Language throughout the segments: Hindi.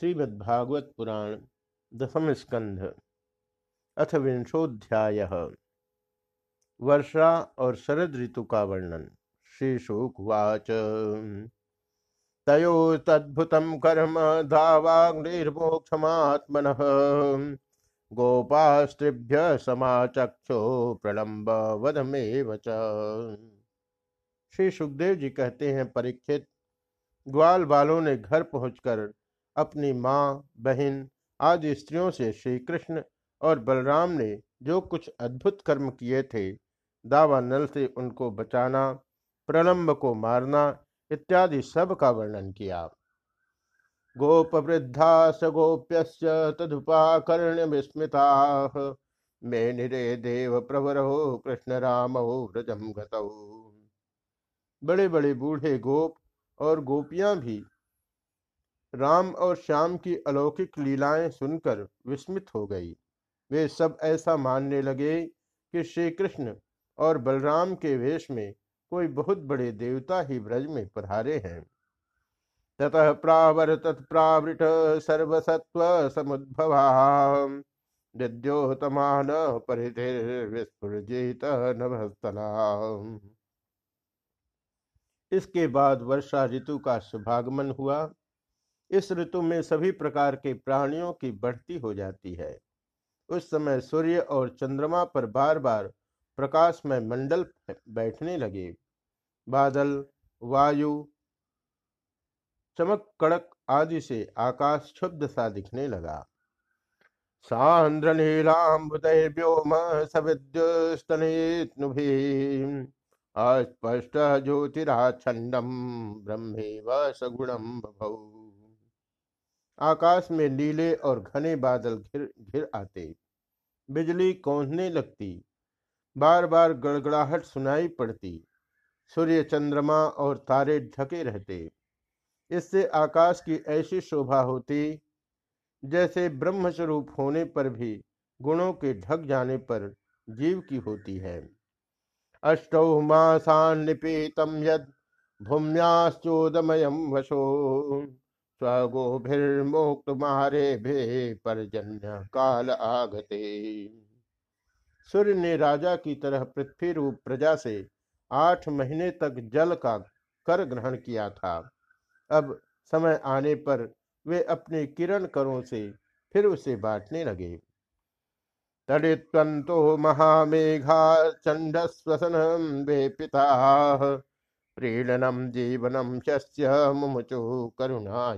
श्रीमद्भागवत पुराण दशम स्कंध, अथ विंशोध्याय। वर्षा और शरद ऋतु का वर्णन, श्री शुकवाच तयो तद्भुत कर्म धावाग्निर्मोक्षमात्मन, गोपास्त्रिभ्य समाचक्षो प्रलंब वधमेव श्री सुखदेव जी कहते हैं, परीक्षित, ग्वाल बालों ने घर पहुंचकर अपनी माँ, बहन आदि स्त्रियों से श्री कृष्ण और बलराम ने जो कुछ अद्भुत कर्म किए थे, दावा नल से उनको बचाना, प्रलंब को मारना इत्यादि सब का वर्णन किया। गोप वृद्धा स गोप्य तदुपाकर्ण विस्मृता, मे निरे देव प्रवरो कृष्ण राम हो व्रजम गतौ। बड़े बड़े बूढ़े गोप और गोपियाँ भी राम और श्याम की अलौकिक लीलाएँ सुनकर विस्मित हो गई। वे सब ऐसा मानने लगे कि श्री कृष्ण और बलराम के वेश में कोई बहुत बड़े देवता ही ब्रज में पधारे हैं। ततः प्रावर तत्प्रावृत सर्वसत्व समुद्भवा विद्योतमान परिधिर्विस्फुजित नभस्तला इसके बाद वर्षा ऋतु का शुभागमन हुआ। इस ऋतु में सभी प्रकार के प्राणियों की बढ़ती हो जाती है। उस समय सूर्य और चंद्रमा पर बार बार प्रकाश में मंडल बैठने लगे। बादल, वायु, चमक, कड़क आदि से आकाश क्षुब्ध सा दिखने लगा। सांद्र नीलाम्बुदैर्व्योम सविद्युस्तनुभि अस्पष्ट ब्रह्मे व सगुणम भौ आकाश में नीले और घने बादल घिर घिर आते। बिजली कौंधने लगती। बार बार गड़गड़ाहट सुनाई पड़ती। सूर्य चंद्रमा और तारे ढके रहते। इससे आकाश की ऐसी शोभा होती, जैसे ब्रह्म स्वरूप होने पर भी गुणों के ढक जाने पर जीव की होती है। अष्टौ मासान निपीतम यद भूम्याश्चोदमयम वशो। स्वगोभिर्मुक्त मारे भे परजन्य काल आगते। सूर्य ने राजा की तरह पृथ्वी रूप प्रजा से आठ महीने तक जल का कर ग्रहण किया था। अब समय आने पर वे अपने किरण करों से फिर उसे बांटने लगे। तड़ित्वंतो महामेघा चंडस्वसन वे पिता प्रीणनम जीवनम शस्य मुमुचु करुणा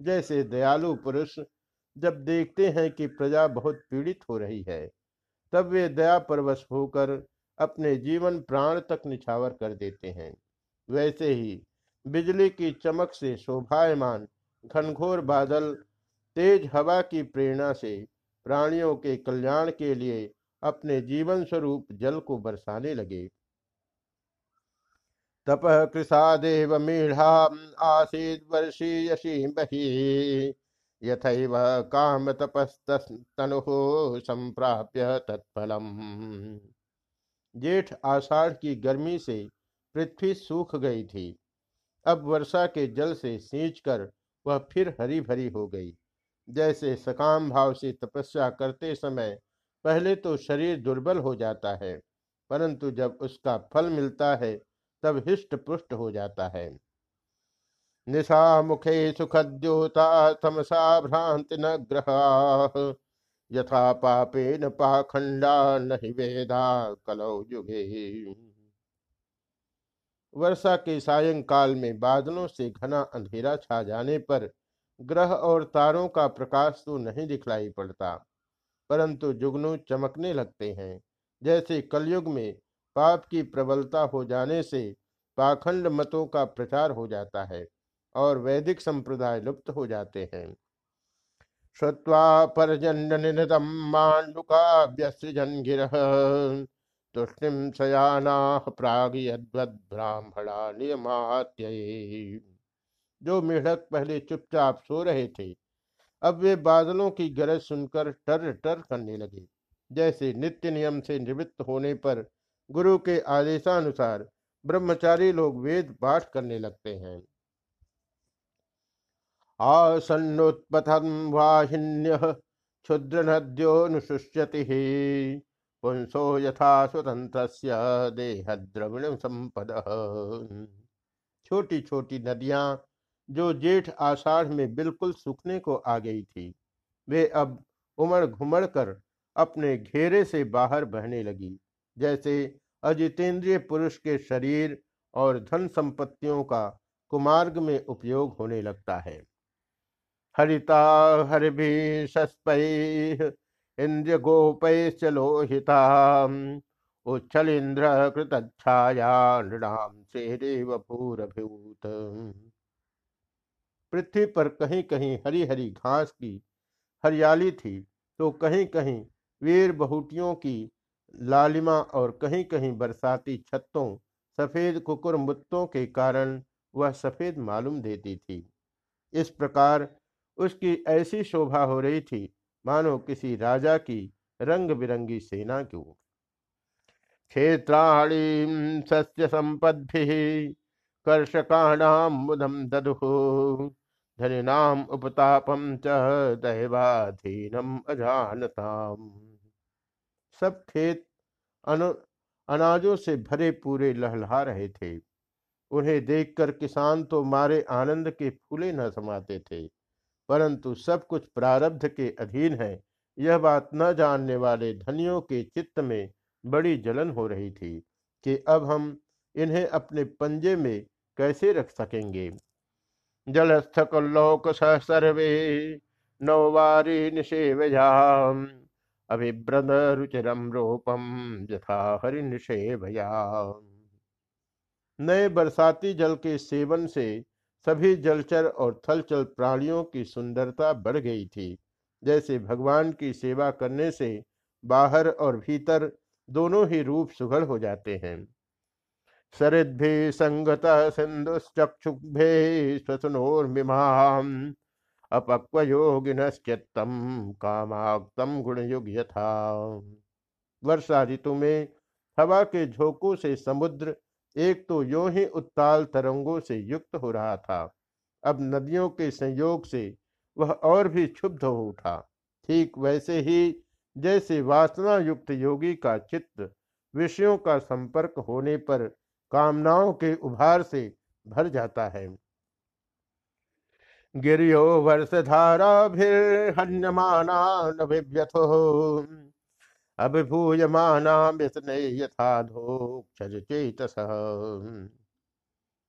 जैसे दयालु पुरुष जब देखते हैं कि प्रजा बहुत पीड़ित हो रही है, तब वे दया परवश होकर अपने जीवन प्राण तक निछावर कर देते हैं। वैसे ही बिजली की चमक से शोभायमान घनघोर बादल तेज हवा की प्रेरणा से प्राणियों के कल्याण के लिए अपने जीवन स्वरूप जल को बरसाने लगे। तप कृषादेव मीढ़ा आसीद वर्षीयसी बही। यथैव काम तपस्तनु संप्राप्य तत्फलम। जेठ आषाढ़ की गर्मी से पृथ्वी सूख गई थी। अब वर्षा के जल से सींच कर वह फिर हरी भरी हो गई। जैसे सकाम भाव से तपस्या करते समय पहले तो शरीर दुर्बल हो जाता है, परंतु जब उसका फल मिलता है तब हिष्ट पुष्ट हो जाता है। निशा मुखे सुखद्योता तमसा भ्रांति न ग्रह। यथा पापे न पाखंडा नहीं वेदा कलौ युगे। वर्षा के सायंकाल में बादलों से घना अंधेरा छा जाने पर ग्रह और तारों का प्रकाश तो नहीं दिखलाई पड़ता, परंतु जुगनू चमकने लगते हैं, जैसे कलयुग में पाप की प्रबलता हो जाने से पाखंड मतों का प्रचार हो जाता है और वैदिक संप्रदाय लुप्त हो जाते हैं। श्रुवा परजन निनदम मांडुकाभ्यसृजन गिर तुष्टिम सयाना प्राग ब्राह्मणा नियमात्य जो मेढक पहले चुपचाप सो रहे थे, अब वे बादलों की गरज सुनकर टर टर करने लगे, जैसे नित्य नियम से निवृत्त होने पर गुरु के आदेशानुसार ब्रह्मचारी लोग वेद पाठ करने लगते हैं। आसन्नोत्पथम वाहिन्य क्षुद्र पुंसो यथा स्वतंत्र देहद्रविण संपद। छोटी छोटी नदियाँ, जो जेठ आषाढ़ में बिल्कुल सूखने को आ गई थी, वे अब उमड़ घुमड़ कर अपने घेरे से बाहर बहने लगी, जैसे अजितेंद्रिय पुरुष के शरीर और धन संपत्तियों का कुमार्ग में उपयोग होने लगता है। हरिता हरिभि इंद्र गोपय चलोहिता उच्छल इंद्र कृतछाया नृणाम भूत पृथ्वी पर कहीं कहीं हरी हरी घास की हरियाली थी तो कहीं कहीं वीर बहुटियों की लालिमा और कहीं कहीं बरसाती छत्तों, सफ़ेद कुकुर मुत्तों के कारण वह सफ़ेद मालूम देती थी। इस प्रकार उसकी ऐसी शोभा हो रही थी, मानो किसी राजा की रंग बिरंगी सेना की क्षेत्राणी सस्य संपद्भि कर्षकाणाम मुदम ददु धनिनाम उपतापम च दैवाधीनम अजानताम। सब खेत अनु, अनाजों से भरे पूरे लहलहा रहे थे। उन्हें देखकर किसान तो मारे आनंद के फूले न समाते थे, परंतु सब कुछ प्रारब्ध के अधीन है। यह बात न जानने वाले धनियों के चित्त में बड़ी जलन हो रही थी कि अब हम इन्हें अपने पंजे में कैसे रख सकेंगे। जलस्थलोक सर्वे नौवारी निषेवयाम। अभिव्रत रुचिरम रूपम यथा हरि निषेवया नए बरसाती जल के सेवन से सभी जलचर और थलचल प्राणियों की सुंदरता बढ़ गई थी। जैसे भगवान की सेवा करने से बाहर और भीतर दोनों ही रूप सुघड़ हो जाते हैं। सरिद्भि संगत सिंधुश्चक्षुभे स्वसनोर्मिमाम। अपक्व योगिनश्चित्तम कामाक्तम गुणयुग यथा वर्षा ऋतु में हवा के झोंकों से समुद्र एक तो यो ही उत्ताल तरंगों से युक्त हो रहा था। अब नदियों के संयोग से वह और भी क्षुब्ध हो उठा। ठीक वैसे ही जैसे वासना युक्त योगी का चित्त विषयों का संपर्क होने पर कामनाओं के उभार से भर जाता है। गिरियो वर्ष धारा फिर हन्यमाना नभिव्यथो अभिभूयमाना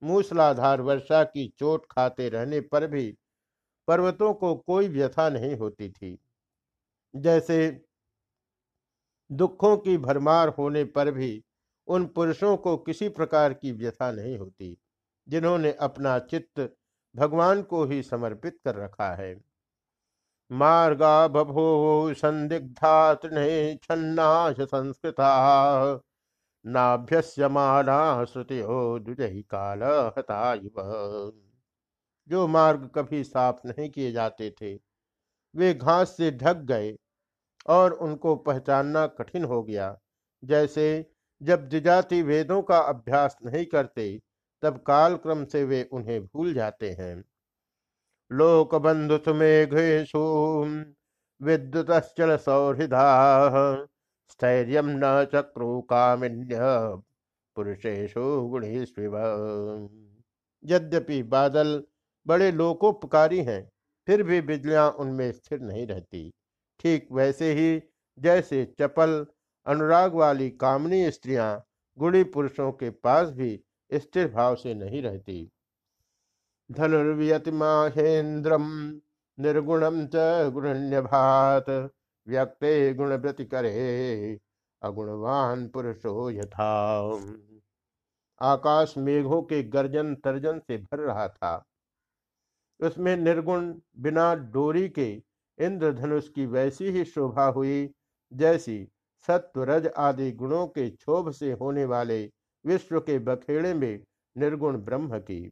मूसलाधार वर्षा की चोट खाते रहने पर भी पर्वतों को कोई व्यथा नहीं होती थी। जैसे दुखों की भरमार होने पर भी उन पुरुषों को किसी प्रकार की व्यथा नहीं होती, जिन्होंने अपना चित्त भगवान को ही समर्पित कर रखा है। मार्गा बभो संदिग्धा तृणे छन्नाश संस्कृता नाभ्यस्यमाना श्रुतियो दुजही काल हतायुव जो मार्ग कभी साफ़ नहीं किए जाते थे, वे घास से ढक गए और उनको पहचानना कठिन हो गया। जैसे जब द्विजाति वेदों का अभ्यास नहीं करते तब कालक्रम से वे उन्हें भूल जाते हैं। लोक बंधु सुमेघेशु विद्युतश्चल सौहृदा, स्थैर्य न चक्रु कामिन्य पुरुषेशु यद्यपि बादल बड़े लोकोपकारी हैं, फिर भी बिजलियाँ उनमें स्थिर नहीं रहती। ठीक वैसे ही जैसे चपल, अनुराग वाली कामनी स्त्रियाँ गुणी पुरुषों के पास भी स्थिर भाव से नहीं रहती। धनुर्व्यतिमाहेन्द्रम निर्गुणम च गुण्यभात व्यक्ते गुण करे, अगुणवान पुरुषो यथा। आकाश मेघों के गर्जन तर्जन से भर रहा था। उसमें निर्गुण बिना डोरी के इंद्रधनुष की वैसी ही शोभा हुई, जैसी सत्व रज आदि गुणों के क्षोभ से होने वाले विश्व के बखेड़े में निर्गुण ब्रह्म की।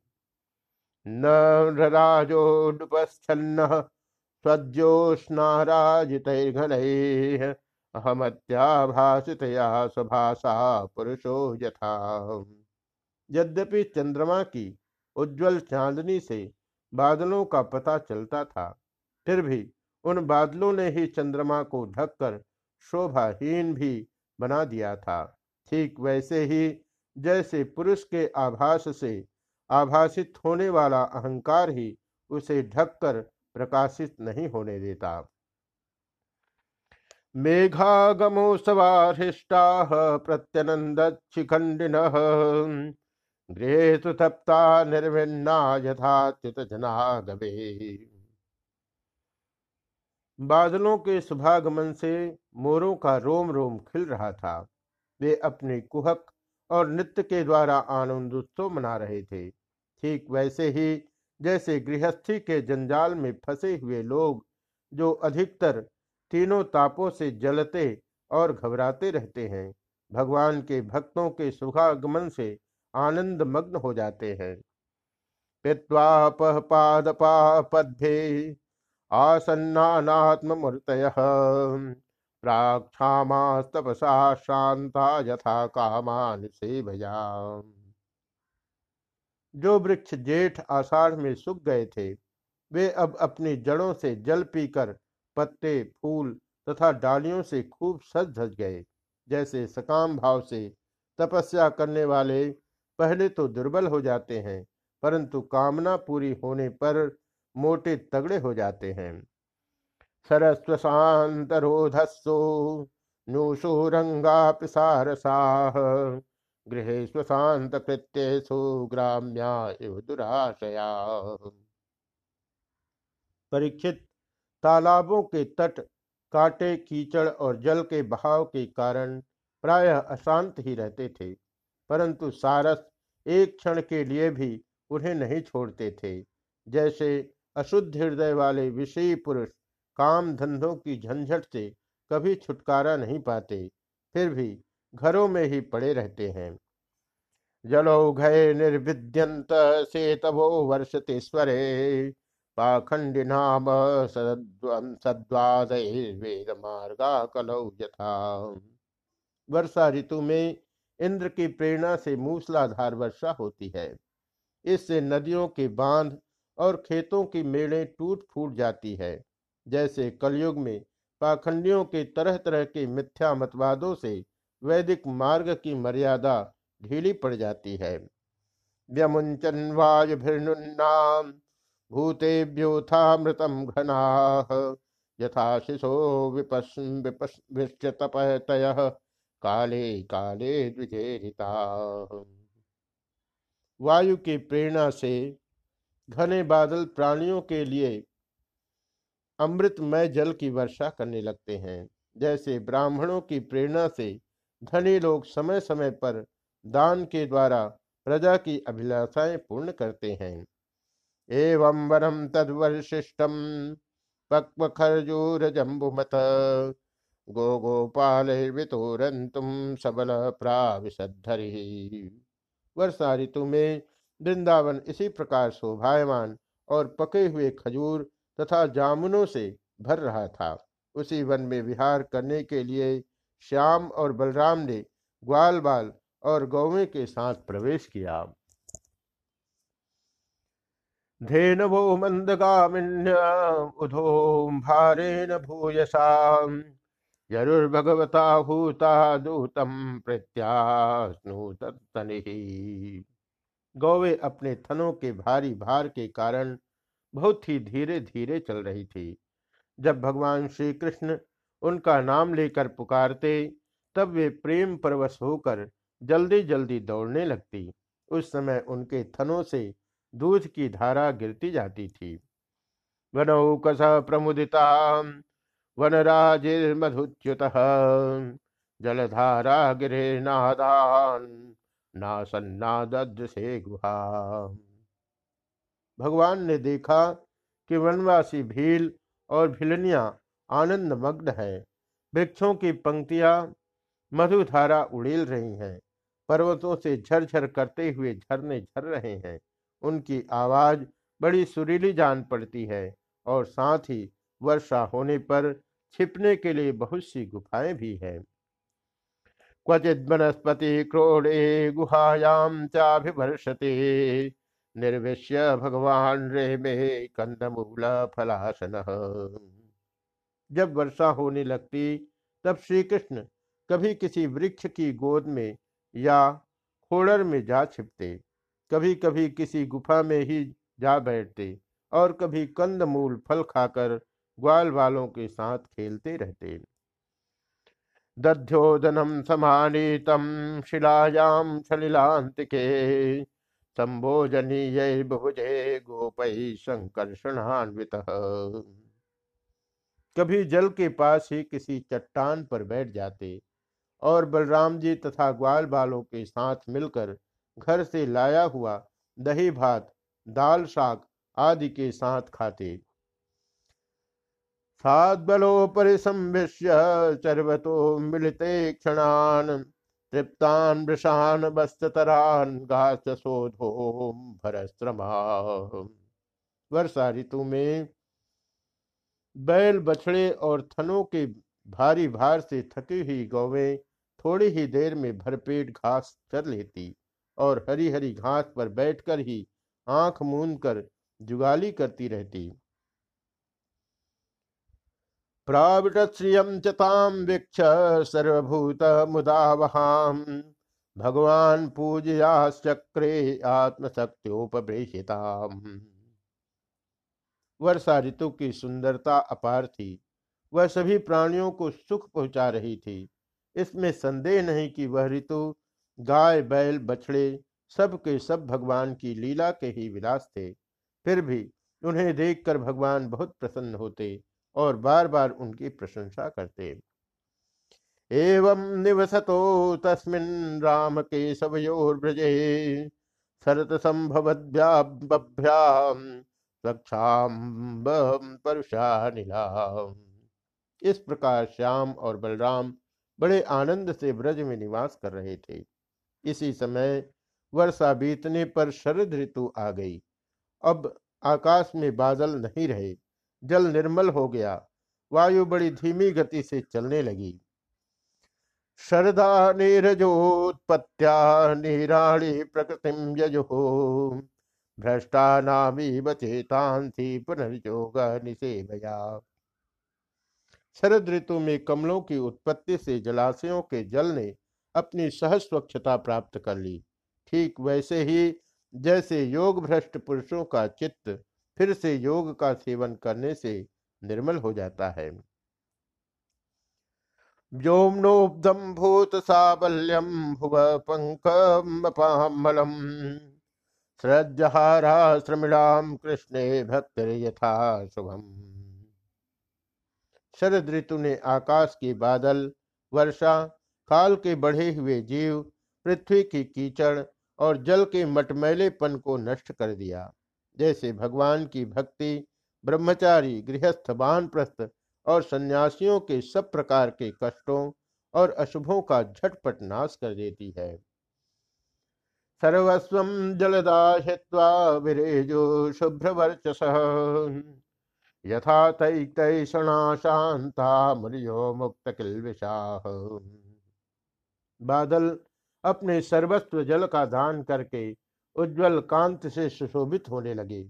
नराजोडुपच्छन्न स्वज्योत्स्नाराजितैर्घनैः अहमत्याभाषितया स्वभाषा पुरुषो यथा। यद्यपि चंद्रमा की उज्जवल चांदनी से बादलों का पता चलता था, फिर भी उन बादलों ने ही चंद्रमा को ढककर शोभाहीन भी बना दिया था। ठीक वैसे ही जैसे पुरुष के आभास से आभासित होने वाला अहंकार ही उसे ढककर प्रकाशित नहीं होने देता। मेघागमो सवाहृष्टा प्रत्यनंदिखंडिन गृहेशु तप्ता निर्विन्ना बादलों के सुभागमन से मोरों का रोम रोम खिल रहा था। वे अपने कुहक और नृत्य के द्वारा आनंद उत्सव मना रहे थे। ठीक वैसे ही जैसे गृहस्थी के जंजाल में फंसे हुए लोग, जो अधिकतर तीनों तापों से जलते और घबराते रहते हैं, भगवान के भक्तों के सुखागमन से आनंद मग्न हो जाते हैं। पित्वापदे प्राक्षामास्तपसा शांता यथा कामान से भया जो वृक्ष जेठ आषाढ़ में सूख गए थे, वे अब अपनी जड़ों से जल पीकर पत्ते, फूल तथा डालियों से खूब सज धज गए। जैसे सकाम भाव से तपस्या करने वाले पहले तो दुर्बल हो जाते हैं, परंतु कामना पूरी होने पर मोटे तगड़े हो जाते हैं। सरस्व शांतरोधस्सो नूशुरंगा पिसारसाह गृह स्वशांत कृत्यु ग्राम्या इव दुराशया। परीक्षित, तालाबों के तट, काटे, कीचड़ और जल के बहाव के कारण प्रायः अशांत ही रहते थे, परंतु सारस एक क्षण के लिए भी उन्हें नहीं छोड़ते थे। जैसे अशुद्ध हृदय वाले विषयी पुरुष काम धंधों की झंझट से कभी छुटकारा नहीं पाते, फिर भी घरों में ही पड़े रहते हैं। जलो घय निर्विद्यंत से तभो वर्षतेश्वरे पाखंडिनाम सद्वाद मार्गा कलौ यथा। वर्षा ऋतु में इंद्र की प्रेरणा से मूसलाधार वर्षा होती है। इससे नदियों के बाँध और खेतों की मेड़ें टूट फूट जाती है। जैसे कलयुग में पाखंडियों के तरह तरह के मिथ्या मतवादों से वैदिक मार्ग की मर्यादा ढीली पड़ जाती है। व्यमुंचन वायुभिर्नुन्नाम भूतेभ्योथामृतम यथा शिशो विपश्यतपतय काले काले द्विजेरिता। वायु की प्रेरणा से घने बादल प्राणियों के लिए अमृतमय जल की वर्षा करने लगते हैं। जैसे ब्राह्मणों की प्रेरणा से धनी लोग समय समय पर दान के द्वारा प्रजा की अभिलाषाएँ पूर्ण करते हैं। एवं वरम तद्वशिष्टम पक्व खरजूर जम्बुमत गो गोपाल वितोरंतुम सबल प्राविशधरी वर्षा ऋतु में वृंदावन इसी प्रकार शोभायमान और पके हुए खजूर तथा जामुनों से भर रहा था। उसी वन में विहार करने के लिए श्याम और बलराम ने ग्वाल बाल और गौवे के साथ प्रवेश किया। धेनवो मंदगामिन्य उधो भारेण भूयसा। यरुर्भगवता हूता दूतम प्रत्यास्नुतनिः गौवे अपने थनों के भारी भार के कारण बहुत ही धीरे धीरे चल रही थी। जब भगवान श्री कृष्ण उनका नाम लेकर पुकारते, तब वे प्रेम परवश होकर जल्दी जल्दी दौड़ने लगती। उस समय उनके थनों से दूध की धारा गिरती जाती थी। वनौकस प्रमुदिता वनराजिर्मधुच्युत, जलधारा गिरे नादान नासन्नाद से गुहा भगवान ने देखा कि वनवासी भील और भिलनिया आनंद मग्न है। वृक्षों की पंक्तियाँ मधुधारा उड़ेल रही हैं। पर्वतों से झरझर करते हुए झरने झर रहे हैं। उनकी आवाज़ बड़ी सुरीली जान पड़ती है और साथ ही वर्षा होने पर छिपने के लिए बहुत सी गुफाएँ भी हैं। क्वचित वनस्पति क्रोड़े गुहायाम चाभिवर्षते। निर्विश्य भगवान रे में कंदमूल फलासन। जब वर्षा होने लगती, तब श्री कृष्ण कभी किसी वृक्ष की गोद में या खोड़र में जा छिपते कभी कभी किसी गुफा में ही जा बैठते और कभी कंद मूल फल खाकर ग्वाल वालों के साथ खेलते रहते। दध्योदनम समानीतम शिलायाम सलिलांतिके संभोजनीय बहुजे गोपई संकर्षणान्वित कभी जल के पास ही किसी चट्टान पर बैठ जाते और बलराम जी तथा ग्वाल बालों के साथ मिलकर घर से लाया हुआ दही भात, दाल शाक आदि के साथ खाते। सात साद्बलोपरि संविश्य चर्वतो मिलते क्षणान। तृप्तान वृषान बस्तरान घासोधो भरस्त्रमा वर्षा ऋतु में बैल, बछड़े और थनों के भारी भार से थकी हुई गौवें थोड़ी ही देर में भरपेट घास चर लेती और हरी हरी घास पर बैठकर ही आँख मूंद कर जुगाली करती रहती। प्राविटश्रियम वीक्ष सर्वभूत भगवान पूजया चक्रे वर्षा ऋतु की सुंदरता अपार थी। वह सभी प्राणियों को सुख पहुँचा रही थी। इसमें संदेह नहीं कि वह ऋतु, गाय, बैल, बछड़े, सब के सब भगवान की लीला के ही विलास थे। फिर भी उन्हें देखकर भगवान बहुत प्रसन्न होते। और बार बार उनकी प्रशंसा करते एवं निवसतो तस्मिन् राम के सवयोर्ब्रजे शरत संभवद्भ्याम इस प्रकार श्याम और बलराम बड़े आनंद से ब्रज में निवास कर रहे थे। इसी समय वर्षा बीतने पर शरद ऋतु आ गई। अब आकाश में बादल नहीं रहे। जल निर्मल हो गया। वायु बड़ी धीमी गति से चलने लगी। शरदा नीरजोत्पत्त्या नीराणी प्रकृतिम यजो। भ्रष्टा नामी चेतांसी पुनर्योग निषेभया शरद ऋतु में कमलों की उत्पत्ति से जलाशयों के जल ने अपनी सहज स्वच्छता प्राप्त कर ली। ठीक वैसे ही जैसे योग भ्रष्ट पुरुषों का चित्त फिर से योग का सेवन करने से निर्मल हो जाता है। व्योमनोब्धम भूत साबल्यम भुव पंकमलम श्रजहारा श्रमिणाम कृष्णे भक्त यथा शुभम। शरद ऋतु ने आकाश के बादल, वर्षा, काल के बढ़े हुए जीव, पृथ्वी की कीचड़ और जल के मटमैलेपन को नष्ट कर दिया। जैसे भगवान की भक्ति, ब्रह्मचारी, गृहस्थ बानप्रस्थ और सन्यासियों के सब प्रकार के कष्टों और अशुभों का झटपट नाश कर देती है। सर्वस्व जलदाहित्वा विरेजो शुभ्रवर्चस। यथा तैतैषणा शांता मुनियो मुक्त किलविशाह बादल अपने सर्वस्व जल का दान करके उज्जवल कांत से सुशोभित होने लगे।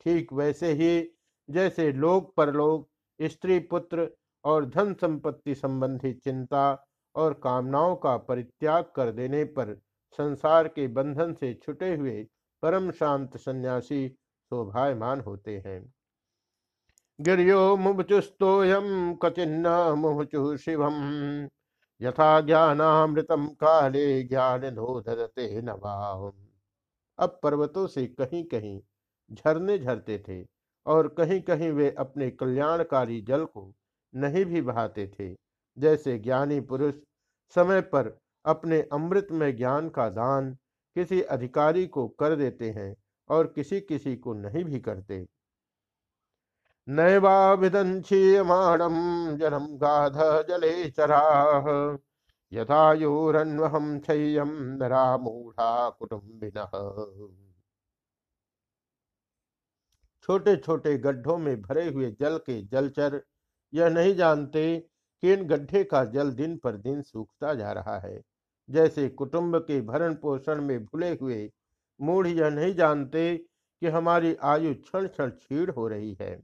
ठीक वैसे ही जैसे लोक परलोक, स्त्री पुत्र और धन संपत्ति संबंधी चिंता और कामनाओं का परित्याग कर देने पर संसार के बंधन से छुटे हुए परम शांत सन्यासी शोभायमान होते हैं। गिरियो मुमुचुस्तोयम कचिन्न मुमुचु शिवम। यथा ज्ञानामृतम काले ज्ञान नोधरते नवाम। अब पर्वतों से कहीं कहीं झरने झरते थे और कहीं कहीं वे अपने कल्याणकारी जल को नहीं भी बहाते थे। जैसे ज्ञानी पुरुष समय पर अपने अमृत में ज्ञान का दान किसी अधिकारी को कर देते हैं और किसी किसी को नहीं भी करते। नैवाभिदंशीयमाणम जलम गाध जले चराह नरा मूढ़ा छोटे छोटे गड्ढों में भरे हुए जल के जलचर, यह नहीं जानते कि इन गड्ढे का जल दिन पर दिन सूखता जा रहा है। जैसे कुटुंब के भरण पोषण में भूले हुए मूढ़ यह नहीं जानते कि हमारी आयु क्षण क्षण छीड़ हो रही है।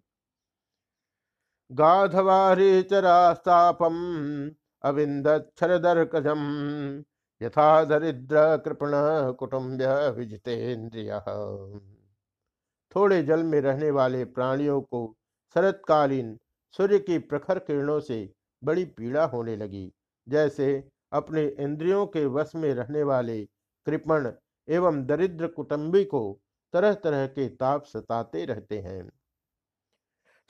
गाधवारी चरास्तापम अविंदरदर्कजम यथा दरिद्र कृपण कुटुंब विजितेन्द्रिय। थोड़े जल में रहने वाले प्राणियों को शरतकालीन सूर्य की प्रखर किरणों से बड़ी पीड़ा होने लगी। जैसे अपने इंद्रियों के वश में रहने वाले कृपण एवं दरिद्र कुटुंबी को तरह तरह के ताप सताते रहते हैं।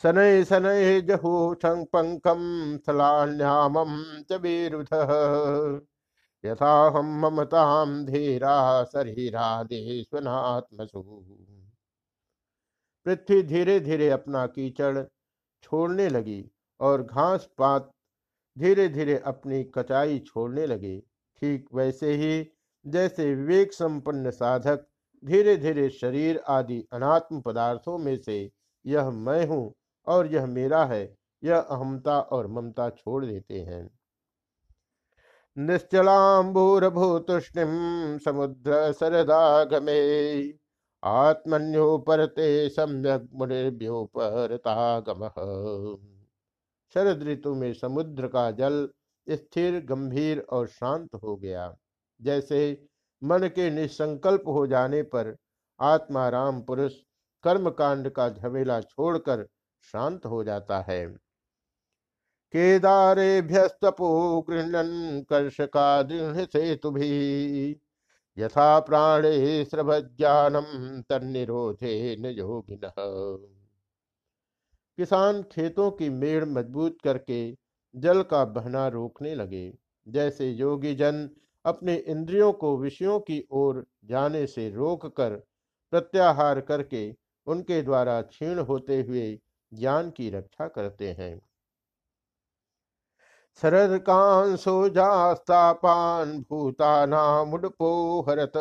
शनै शनै जहु पंकम सलान्यामम च विरुध। धीरा शरीरादेश्वनात्मसु। पृथ्वी धीरे धीरे अपना कीचड़ छोड़ने लगी और घास पात धीरे धीरे अपनी कचाई छोड़ने लगे। ठीक वैसे ही जैसे विवेक संपन्न साधक धीरे धीरे शरीर आदि अनात्म पदार्थों में से यह मैं हूँ और यह मेरा है, यह अहमता और ममता छोड़ देते हैं। निश्चलाम्बूरभूतुष्णिम समुद्र सरदागमे आत्मन्योपरते सम्यक मुनिभ्योपरतागम। शरद ऋतु में समुद्र का जल स्थिर, गंभीर और शांत हो गया। जैसे मन के निसंकल्प हो जाने पर आत्मा राम पुरुष कर्म कांड का झमेला छोड़कर शांत हो जाता है। केदारेभ्यस्तपो गृहण कर्षका दृढ़ सेतु भी यथा प्राणे स्रभज्ञानम तन्निरोधे न किसान खेतों की मेड़ मज़बूत करके जल का बहना रोकने लगे। जैसे योगी जन अपने इंद्रियों को विषयों की ओर जाने से रोककर प्रत्याहार करके उनके द्वारा क्षीण होते हुए ज्ञान की रक्षा करते हैं। शरद कांसो जास्तापान भूतानामुडपो हरत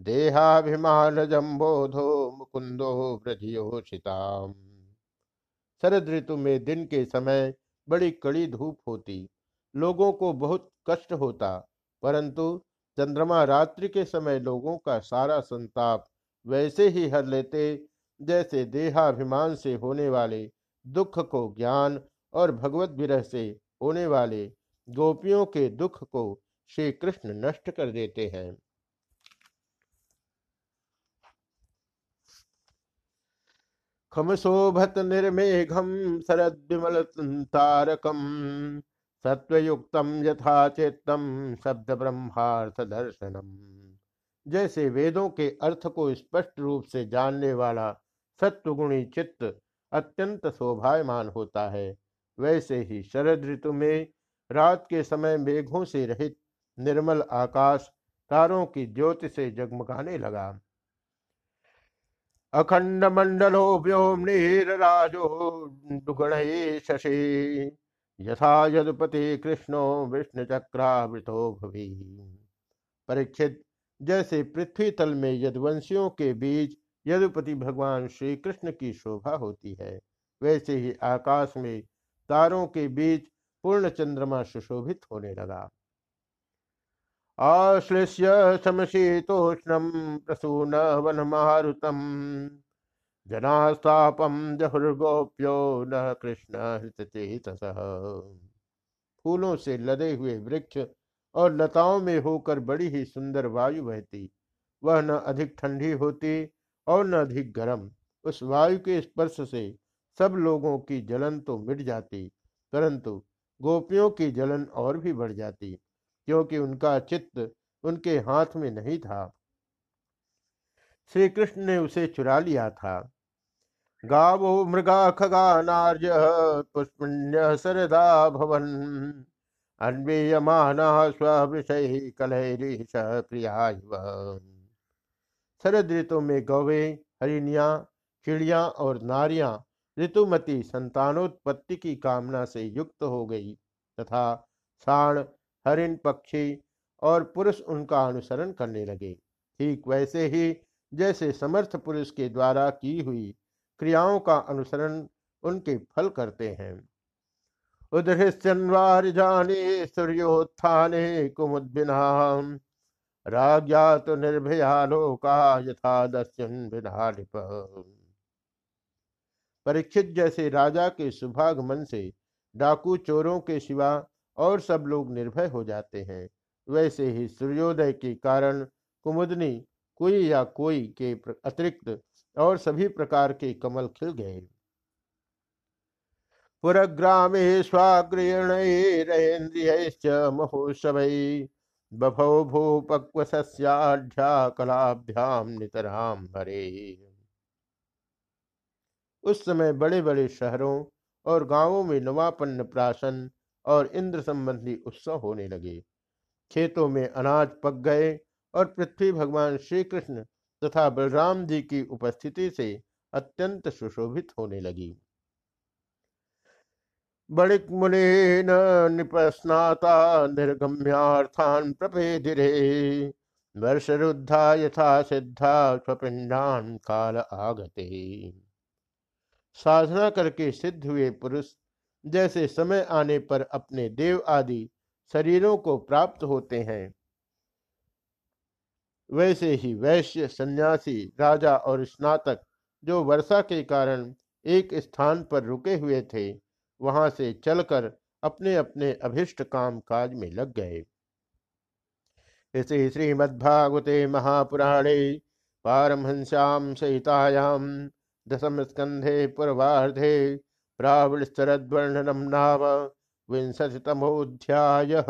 देहाभिमान जम्बोधो मुकुंदो व्रजियोषिताम शरद ऋतु में दिन के समय बड़ी कड़ी धूप होती, लोगों को बहुत कष्ट होता, परंतु चंद्रमा रात्रि के समय लोगों का सारा संताप वैसे ही हर लेते जैसे देहाभिमान से होने वाले दुख को ज्ञान और भगवत विरह से होने वाले गोपियों के दुख को श्री कृष्ण नष्ट कर देते हैं। खमशोभत निर्मेघम शरद विमल तारकम सत्वयुक्तम यथा चेतम शब्द ब्रह्मार्थ दर्शनम। जैसे वेदों के अर्थ को स्पष्ट रूप से जानने वाला सत्वगुणी चित्त अत्यंत शोभायमान होता है। वैसे ही शरद ऋतु में रात के समय मेघों से रहित निर्मल आकाश तारों की ज्योति से जगमगाने लगा। अखंड मंडलो दुगण शशि। यथा यदुपति कृष्णो विष्णु चक्रावृतो भवि। परीक्षित, जैसे पृथ्वी तल में यदवंशियों के बीच यदुपति भगवान श्री कृष्ण की शोभा होती है। वैसे ही आकाश में तारों के बीच पूर्ण चंद्रमा सुशोभित होने लगा। आश्लिष्य समशीतोष्णम प्रसून वनमारुतम जनास्तापम जहुर्गोप्यो न कृष्ण हृतचेतस। फूलों से लदे हुए वृक्ष और लताओं में होकर बड़ी ही सुंदर वायु बहती। वह न अधिक ठंडी होती और न अधिक गर्म। उस वायु के स्पर्श से सब लोगों की जलन तो मिट जाती, परंतु गोपियों की जलन और भी बढ़ जाती, क्योंकि उनका चित्त उनके हाथ में नहीं था। श्री कृष्ण ने उसे चुरा लिया था। गावो मृगा खगा नार्य पुष्पण्य सरदा भवन। अन्वेयमाना स्वृषय कलहरीश प्रिया शरद ऋतु में गौवे, हरिणिया, चिड़िया और नारियाँ ऋतुमती संतानोत्पत्ति की कामना से युक्त हो गई तथा साण, हरिण पक्षी और पुरुष उनका अनुसरण करने लगे। ठीक वैसे ही जैसे समर्थ पुरुष के द्वारा की हुई क्रियाओं का अनुसरण उनके फल करते हैं। उदृश्यन्वार जाने सूर्योत्थाने कुमुद्बिना तो निर्भया लोका यथा दस्युन परीक्षित जैसे राजा के सुभाग मन से डाकू चोरों के सिवा और सब लोग निर्भय हो जाते हैं। वैसे ही सूर्योदय के कारण कुमुदनी, कोई या कोई के अतिरिक्त और सभी प्रकार के कमल खिल गए। पुरग्रामे स्वाग्रेणैरेन्द्रियैश्च महोत्सवै बभौ भूपक्वसस्याढ्या कलाभ्याम नितराम हरे। उस समय बड़े बड़े शहरों और गाँवों में नवापन्न प्राशन और इंद्र संबंधी उत्सव होने लगे। खेतों में अनाज पक गए और पृथ्वी भगवान श्री कृष्ण तथा बलराम जी की उपस्थिति से अत्यंत सुशोभित होने लगी। बणिक मुनि निपस्नाता निर्गम्यार्थान प्रपेदिरे। वर्षरुद्धा यथा सिद्धा स्वपिंडान काल आगते। साधना करके सिद्ध हुए पुरुष जैसे समय आने पर अपने देव आदि शरीरों को प्राप्त होते हैं, वैसे ही वैश्य सन्यासी, राजा और स्नातक जो वर्षा के कारण एक स्थान पर रुके हुए थे वहाँ से चलकर अपने अपने अभिष्ट काम काज में लग गए। इसी श्रीमद्भागवते महापुराणे पारमहंस्याम सहितायाम दशम स्कंधे पूर्वाधे प्रावृस्तरद्वर्णनम नाम विंशतितमोऽध्यायः।